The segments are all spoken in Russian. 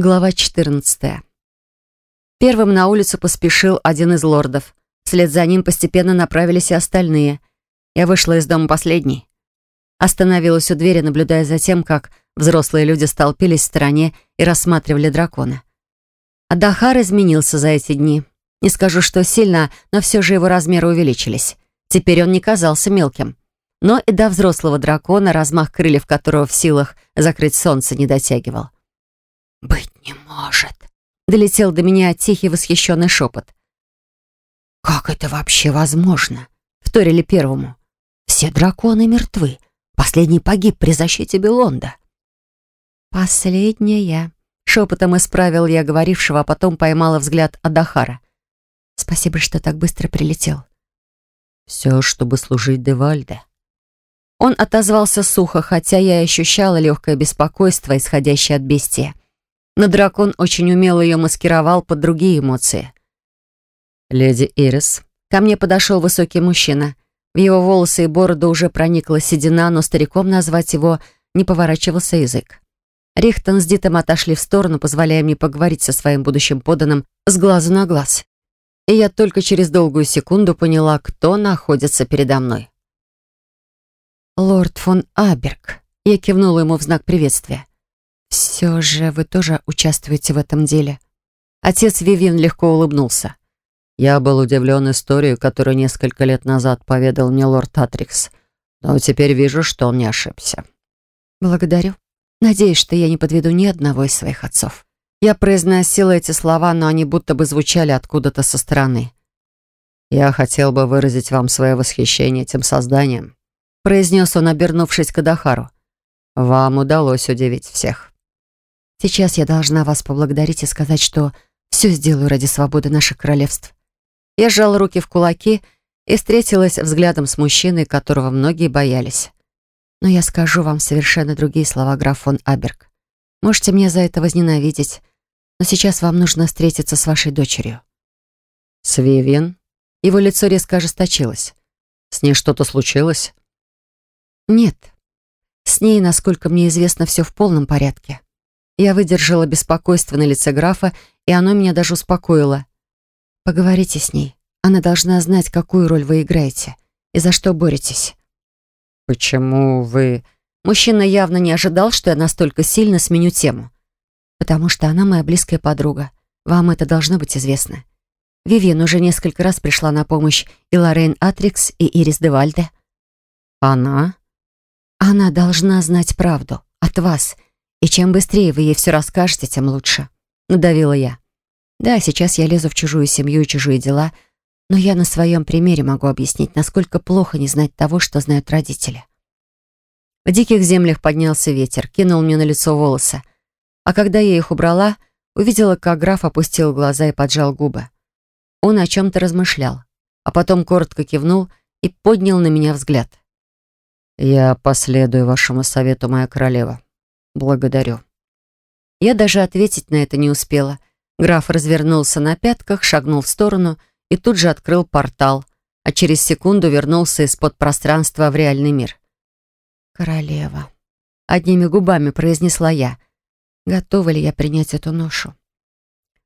Глава 14. Первым на улицу поспешил один из лордов. Вслед за ним постепенно направились и остальные. Я вышла из дома последней. Остановилась у двери, наблюдая за тем, как взрослые люди столпились в стороне и рассматривали дракона. Адахар изменился за эти дни. Не скажу, что сильно, но все же его размеры увеличились. Теперь он не казался мелким. Но и до взрослого дракона, размах крыльев которого в силах закрыть солнце, не дотягивал. «Быть не может!» — долетел до меня тихий восхищенный шепот. «Как это вообще возможно?» — вторили первому. «Все драконы мертвы. Последний погиб при защите Белонда». «Последняя», — шепотом исправил я говорившего, а потом поймала взгляд Адахара. «Спасибо, что так быстро прилетел». «Все, чтобы служить Девальде». Он отозвался сухо, хотя я ощущала легкое беспокойство, исходящее от бестия но дракон очень умело ее маскировал под другие эмоции. «Леди Ирис». Ко мне подошел высокий мужчина. В его волосы и бороду уже проникла седина, но стариком назвать его не поворачивался язык. Рихтон с Дитом отошли в сторону, позволяя мне поговорить со своим будущим поданным с глазу на глаз. И я только через долгую секунду поняла, кто находится передо мной. «Лорд фон Аберг», — я кивнула ему в знак приветствия. «Все же вы тоже участвуете в этом деле?» Отец Вивьен легко улыбнулся. «Я был удивлен историей, которую несколько лет назад поведал мне лорд Атрикс, но теперь вижу, что он не ошибся». «Благодарю. Надеюсь, что я не подведу ни одного из своих отцов». Я произносила эти слова, но они будто бы звучали откуда-то со стороны. «Я хотел бы выразить вам свое восхищение этим созданием», произнес он, обернувшись к Адахару. «Вам удалось удивить всех». Сейчас я должна вас поблагодарить и сказать, что все сделаю ради свободы наших королевств. Я сжала руки в кулаки и встретилась взглядом с мужчиной, которого многие боялись. Но я скажу вам совершенно другие слова, граф фон Аберг. Можете мне за это возненавидеть, но сейчас вам нужно встретиться с вашей дочерью. С Вивьен? Его лицо резко ожесточилось. С ней что-то случилось? Нет. С ней, насколько мне известно, все в полном порядке. Я выдержала беспокойство на лице графа, и оно меня даже успокоило. «Поговорите с ней. Она должна знать, какую роль вы играете и за что боретесь». «Почему вы...» Мужчина явно не ожидал, что я настолько сильно сменю тему. «Потому что она моя близкая подруга. Вам это должно быть известно. Вивиан уже несколько раз пришла на помощь и Лоррейн Атрикс, и Ирис Девальде». «Она?» «Она должна знать правду. От вас. И чем быстрее вы ей все расскажете, тем лучше», — надавила я. «Да, сейчас я лезу в чужую семью и чужие дела, но я на своем примере могу объяснить, насколько плохо не знать того, что знают родители». В диких землях поднялся ветер, кинул мне на лицо волосы. А когда я их убрала, увидела, как граф опустил глаза и поджал губы. Он о чем-то размышлял, а потом коротко кивнул и поднял на меня взгляд. «Я последую вашему совету, моя королева», «Благодарю». Я даже ответить на это не успела. Граф развернулся на пятках, шагнул в сторону и тут же открыл портал, а через секунду вернулся из-под пространства в реальный мир. «Королева», — одними губами произнесла я. «Готова ли я принять эту ношу?»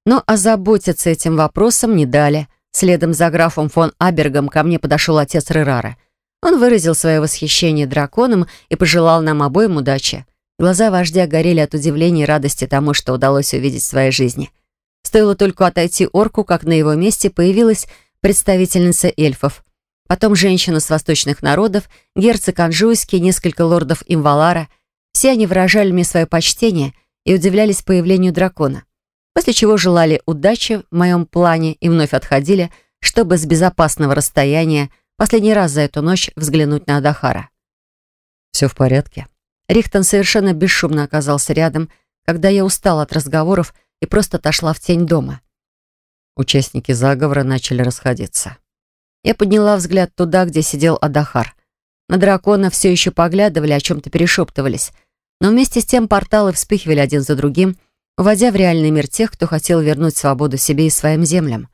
Но озаботиться этим вопросом не дали. Следом за графом фон Абергом ко мне подошел отец Рерара. Он выразил свое восхищение драконом и пожелал нам обоим удачи. Глаза вождя горели от удивления и радости тому, что удалось увидеть в своей жизни. Стоило только отойти орку, как на его месте появилась представительница эльфов. Потом женщина с восточных народов, герцог Анжуйский, несколько лордов Имвалара. Все они выражали мне свое почтение и удивлялись появлению дракона. После чего желали удачи в моем плане и вновь отходили, чтобы с безопасного расстояния последний раз за эту ночь взглянуть на Адахара. «Все в порядке?» Рихтон совершенно бесшумно оказался рядом, когда я устала от разговоров и просто отошла в тень дома. Участники заговора начали расходиться. Я подняла взгляд туда, где сидел Адахар. На дракона все еще поглядывали, о чем-то перешептывались. Но вместе с тем порталы вспыхивали один за другим, уводя в реальный мир тех, кто хотел вернуть свободу себе и своим землям.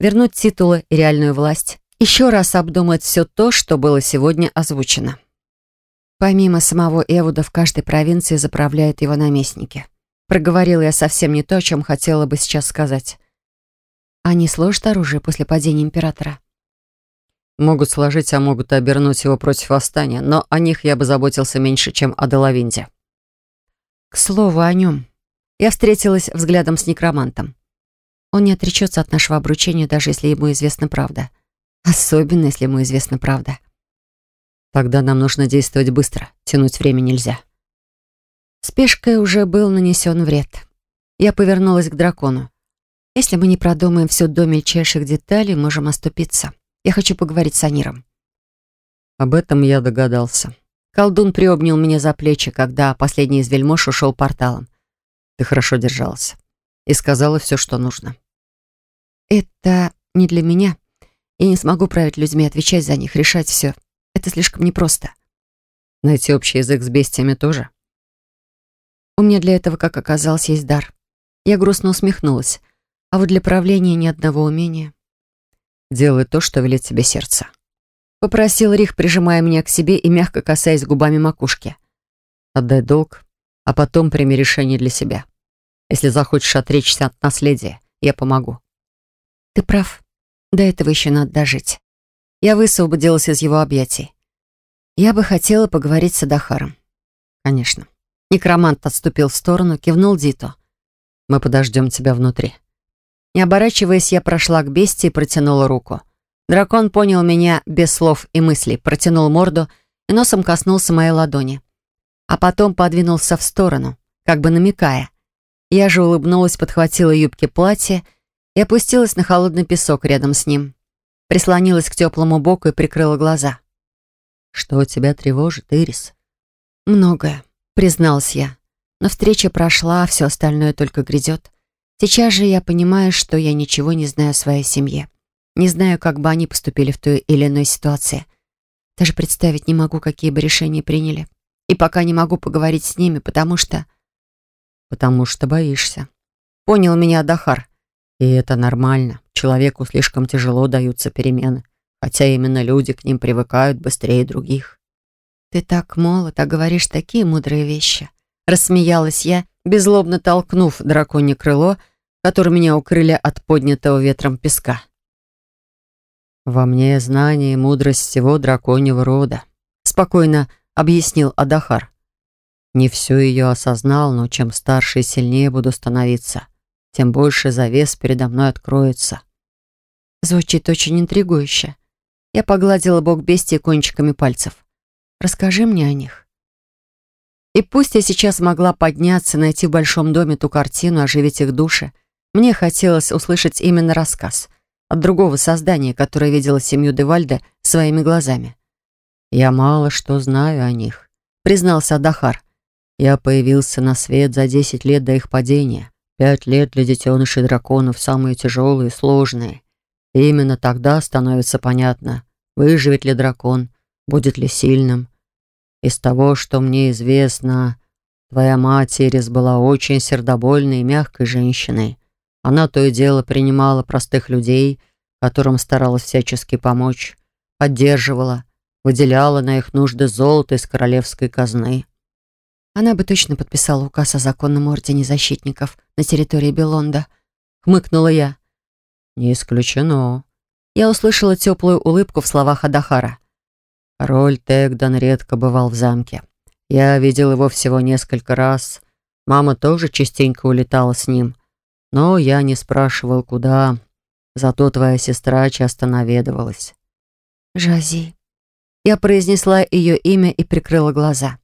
Вернуть титулы и реальную власть. Еще раз обдумать все то, что было сегодня озвучено. Помимо самого Эвуда, в каждой провинции заправляют его наместники. Проговорила я совсем не то, о чем хотела бы сейчас сказать. Они сложат оружие после падения императора? Могут сложить, а могут обернуть его против восстания, но о них я бы заботился меньше, чем о Делавинде. К слову о нем. Я встретилась взглядом с некромантом. Он не отречется от нашего обручения, даже если ему известна правда. Особенно, если ему известна правда. Тогда нам нужно действовать быстро. Тянуть время нельзя. Спешкой уже был нанесен вред. Я повернулась к дракону. Если мы не продумаем все до мельчайших деталей, можем оступиться. Я хочу поговорить с Аниром. Об этом я догадался. Колдун приобнял меня за плечи, когда последний из вельмож ушел порталом. Ты хорошо держалась. И сказала все, что нужно. Это не для меня. Я не смогу править людьми, отвечать за них, решать все. Это слишком непросто. Найти общий язык с бестиями тоже? У меня для этого, как оказалось, есть дар. Я грустно усмехнулась. А вот для правления ни одного умения. Делай то, что велит тебе сердце. Попросил Рих, прижимая меня к себе и мягко касаясь губами макушки. Отдай долг, а потом прими решение для себя. Если захочешь отречься от наследия, я помогу. Ты прав. До этого еще надо дожить. Я высвободилась из его объятий. Я бы хотела поговорить с Адахаром. Конечно. Некромант отступил в сторону, кивнул Диту. «Мы подождем тебя внутри». Не оборачиваясь, я прошла к бестии и протянула руку. Дракон понял меня без слов и мыслей, протянул морду и носом коснулся моей ладони. А потом подвинулся в сторону, как бы намекая. Я же улыбнулась, подхватила юбки платья и опустилась на холодный песок рядом с ним. Прислонилась к теплому боку и прикрыла глаза. «Что тебя тревожит, Ирис?» «Многое призналась я. Но встреча прошла, а все остальное только грядет. Сейчас же я понимаю, что я ничего не знаю о своей семье. Не знаю, как бы они поступили в той или иной ситуации. Даже представить не могу, какие бы решения приняли. И пока не могу поговорить с ними, потому что... Потому что боишься. Понял меня Дахар. И это нормально. Человеку слишком тяжело даются перемены. Хотя именно люди к ним привыкают быстрее других. «Ты так молод, а говоришь такие мудрые вещи!» Рассмеялась я, беззлобно толкнув драконье крыло, которое меня укрыли от поднятого ветром песка. «Во мне знание и мудрость всего драконьего рода», — спокойно объяснил Адахар. «Не все ее осознал, но чем старше и сильнее буду становиться, тем больше завес передо мной откроется». Звучит очень интригующе. Я погладила бок бестии кончиками пальцев. Расскажи мне о них. И пусть я сейчас могла подняться, найти в большом доме ту картину, оживить их души, мне хотелось услышать именно рассказ от другого создания, которое видело семью Девальда своими глазами. «Я мало что знаю о них», — признался Адахар. «Я появился на свет за десять лет до их падения. Пять лет для детенышей драконов самые тяжелые и сложные. И именно тогда становится понятно, выживет ли дракон, будет ли сильным. Из того, что мне известно, твоя мать Ирис была очень сердобольной и мягкой женщиной. Она то и дело принимала простых людей, которым старалась всячески помочь, поддерживала, выделяла на их нужды золото из королевской казны. Она бы точно подписала указ о законном ордене защитников на территории Белонда. Хмыкнула я. Не исключено. Я услышала теплую улыбку в словах Адахара. Роль Тегдан редко бывал в замке. Я видел его всего несколько раз. Мама тоже частенько улетала с ним. Но я не спрашивал, куда. Зато твоя сестра часто наведывалась. «Жази». Я произнесла ее имя и прикрыла глаза.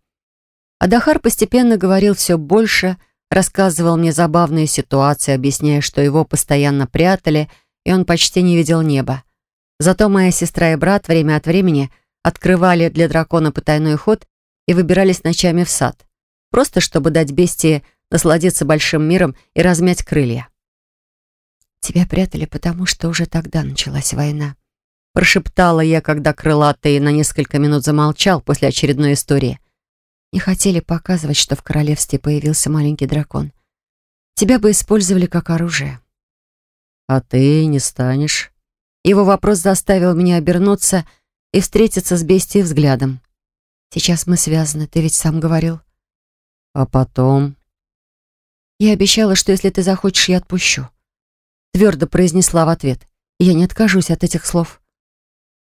Адахар постепенно говорил все больше, рассказывал мне забавные ситуации, объясняя, что его постоянно прятали, и он почти не видел неба. Зато моя сестра и брат время от времени – открывали для дракона потайной ход и выбирались ночами в сад, просто чтобы дать бестии насладиться большим миром и размять крылья. «Тебя прятали, потому что уже тогда началась война», прошептала я, когда крылатый на несколько минут замолчал после очередной истории. Не хотели показывать, что в королевстве появился маленький дракон. Тебя бы использовали как оружие. А ты не станешь. Его вопрос заставил меня обернуться и встретиться с бестией взглядом. «Сейчас мы связаны, ты ведь сам говорил». «А потом...» «Я обещала, что если ты захочешь, я отпущу». Твердо произнесла в ответ. «Я не откажусь от этих слов».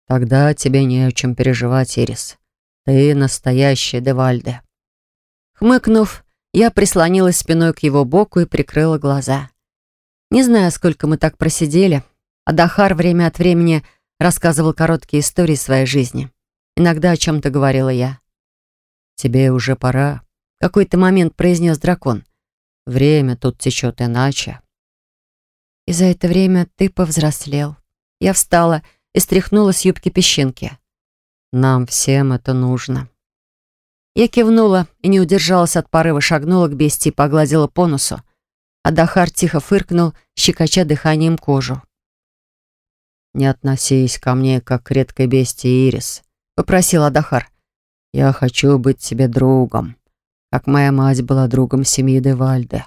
«Тогда тебе не о чем переживать, Ирис. Ты настоящая Девальде». Хмыкнув, я прислонилась спиной к его боку и прикрыла глаза. Не знаю, сколько мы так просидели, а Дахар время от времени рассказывал короткие истории своей жизни. Иногда о чем-то говорила я. «Тебе уже пора», — какой-то момент произнес дракон. «Время тут течет иначе». «И за это время ты повзрослел». Я встала и стряхнула с юбки песчинки. «Нам всем это нужно». Я кивнула и не удержалась от порыва, шагнула к бестии и погладила по носу. А Дахар тихо фыркнул, щекоча дыханием кожу. «Не относись ко мне, как к редкой бестии, Ирис», — попросил Адахар. «Я хочу быть тебе другом, как моя мать была другом семьи Девальде».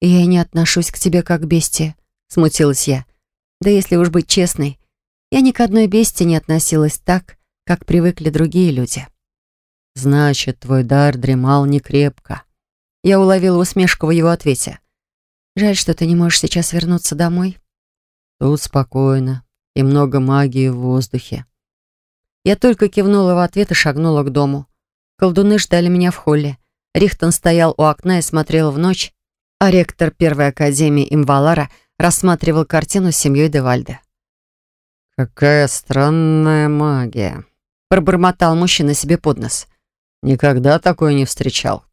«Я не отношусь к тебе как к бестии», — смутилась я. «Да если уж быть честной, я ни к одной бестии не относилась так, как привыкли другие люди». «Значит, твой дар дремал не крепко». Я уловила усмешку в его ответе. «Жаль, что ты не можешь сейчас вернуться домой». «Тут спокойно и много магии в воздухе». Я только кивнула в ответ и шагнула к дому. Колдуны ждали меня в холле. Рихтон стоял у окна и смотрел в ночь, а ректор Первой Академии Имвалара рассматривал картину с семьей Девальде. «Какая странная магия», — пробормотал мужчина себе под нос. «Никогда такое не встречал».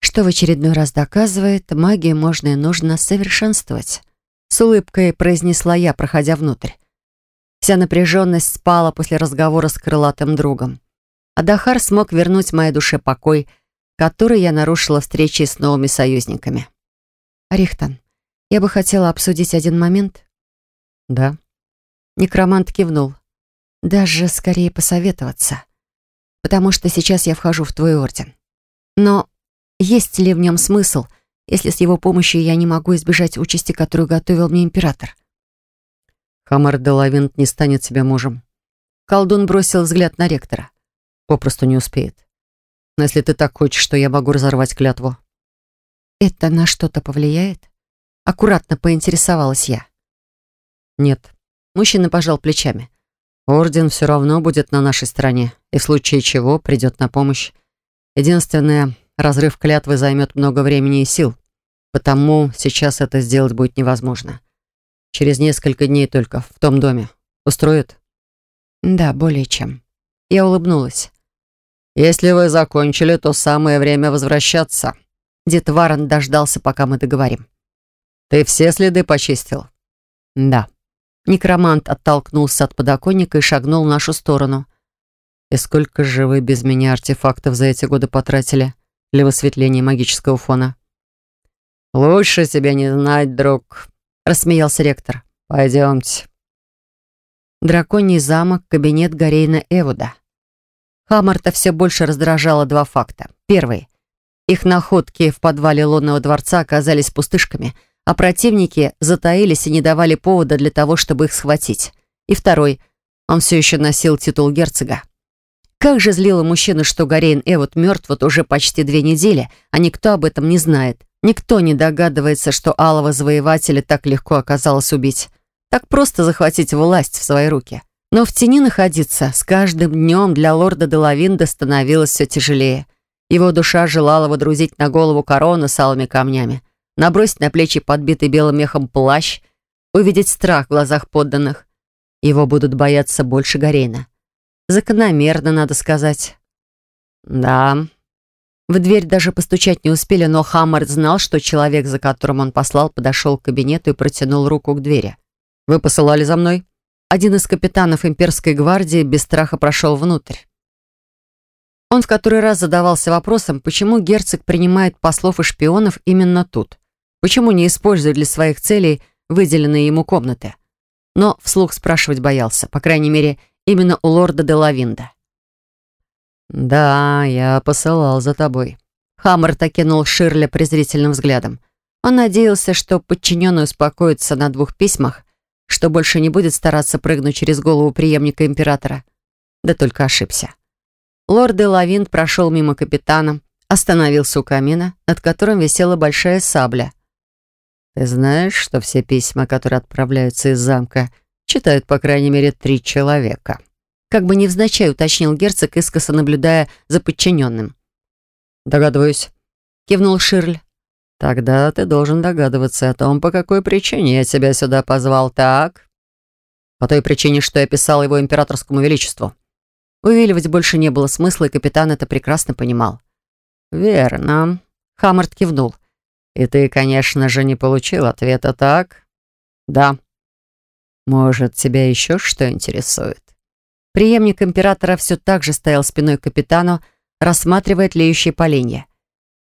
Что в очередной раз доказывает, магию можно и нужно совершенствовать. С улыбкой произнесла я, проходя внутрь. Вся напряженность спала после разговора с крылатым другом. А Дахар смог вернуть моей душе покой, который я нарушила встречей с новыми союзниками. «Рихтон, я бы хотела обсудить один момент». «Да». Некромант кивнул. «Даже скорее посоветоваться. Потому что сейчас я вхожу в твой орден. Но есть ли в нем смысл, если с его помощью я не могу избежать участи, которую готовил мне император?» Хамар де Лавинт не станет себе мужем. Колдун бросил взгляд на ректора. Попросту не успеет. Но если ты так хочешь, то я могу разорвать клятву. Это на что-то повлияет? Аккуратно поинтересовалась я. Нет. Мужчина пожал плечами. Орден все равно будет на нашей стороне, и в случае чего придет на помощь. Единственное, разрыв клятвы займет много времени и сил, потому сейчас это сделать будет невозможно. Через несколько дней только, в том доме. Устроит?» «Да, более чем». Я улыбнулась. «Если вы закончили, то самое время возвращаться». Дед Варон дождался, пока мы договорим. «Ты все следы почистил?» «Да». Некромант оттолкнулся от подоконника и шагнул в нашу сторону. «И сколько же вы без меня артефактов за эти годы потратили для высветления магического фона?» «Лучше тебя не знать, друг», — рассмеялся ректор. «Пойдемте». Драконий замок, кабинет Гарейна Эвуда. Хаммарта все больше раздражало два факта. Первый. Их находки в подвале лунного дворца оказались пустышками, а противники затаились и не давали повода для того, чтобы их схватить. И второй. Он все еще носил титул герцога. Как же злило мужчину, что Гарейн Эвуд мертв вот уже почти две недели, а никто об этом не знает. Никто не догадывается, что алого завоевателя так легко оказалось убить. Так просто захватить власть в свои руки. Но в тени находиться с каждым днем для лорда Делавинда становилось все тяжелее. Его душа желала водрузить на голову корону с алыми камнями, набросить на плечи подбитый белым мехом плащ, увидеть страх в глазах подданных. Его будут бояться больше Гарейна. Закономерно, надо сказать. Да, в дверь даже постучать не успели, но Хаммард знал, что человек, за которым он послал, подошел к кабинету и протянул руку к двери. «Вы посылали за мной?» Один из капитанов имперской гвардии без страха прошел внутрь. Он в который раз задавался вопросом, почему герцог принимает послов и шпионов именно тут? Почему не использует для своих целей выделенные ему комнаты? Но вслух спрашивать боялся, по крайней мере, именно у лорда де Лавинда. «Да, я посылал за тобой». Хаммарт окинул Ширля презрительным взглядом. Он надеялся, что подчиненный успокоится на двух письмах, что больше не будет стараться прыгнуть через голову преемника императора. Да только ошибся. Лорд де Лавинт прошел мимо капитана, Остановился у камина, над которым висела большая сабля. «Ты знаешь, что все письма, которые отправляются из замка, читают по крайней мере три человека?» Как бы невзначай уточнил герцог, искоса наблюдая за подчиненным. «Догадываюсь», — кивнул Ширль. «Тогда ты должен догадываться о том, по какой причине я тебя сюда позвал, так?» «По той причине, что я писал его императорскому величеству». Увиливать больше не было смысла, и капитан это прекрасно понимал. «Верно», — Хаммард кивнул. «И ты, конечно же, не получил ответа, так?» «Да». «Может, тебя еще что интересует?» Приемник императора все так же стоял спиной к капитану, рассматривая тлеющие поленья.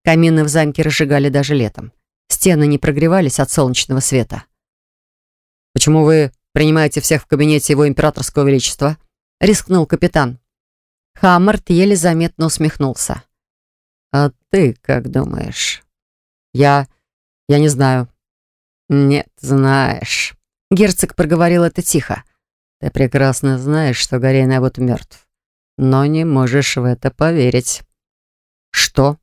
Камины в замке разжигали даже летом. Стены не прогревались от солнечного света. «Почему вы принимаете всех в кабинете его императорского величества?» — рискнул капитан. Хаммарт еле заметно усмехнулся. «А ты как думаешь?» «Я... я не знаю». «Нет, знаешь». Герцог проговорил это тихо. «Ты прекрасно знаешь, что Горейна вот мертв, но не можешь в это поверить». «Что?»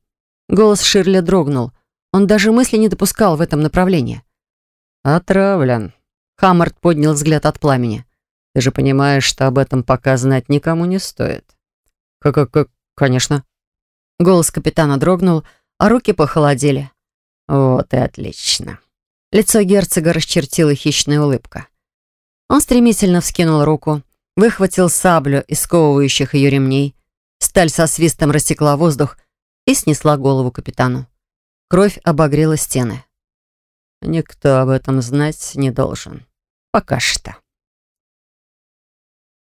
Голос Ширля дрогнул. Он даже мысли не допускал в этом направлении. «Отравлен». Хаммард поднял взгляд от пламени. «Ты же понимаешь, что об этом пока знать никому не стоит». «Как-как-как, конечно». Голос капитана дрогнул, а руки похолодели. «Вот и отлично». Лицо герцога расчертила хищная улыбка. Он стремительно вскинул руку, выхватил саблю из сковывающих ее ремней. Сталь со свистом рассекла воздух, и снесла голову капитану. Кровь обогрела стены. «Никто об этом знать не должен. Пока что».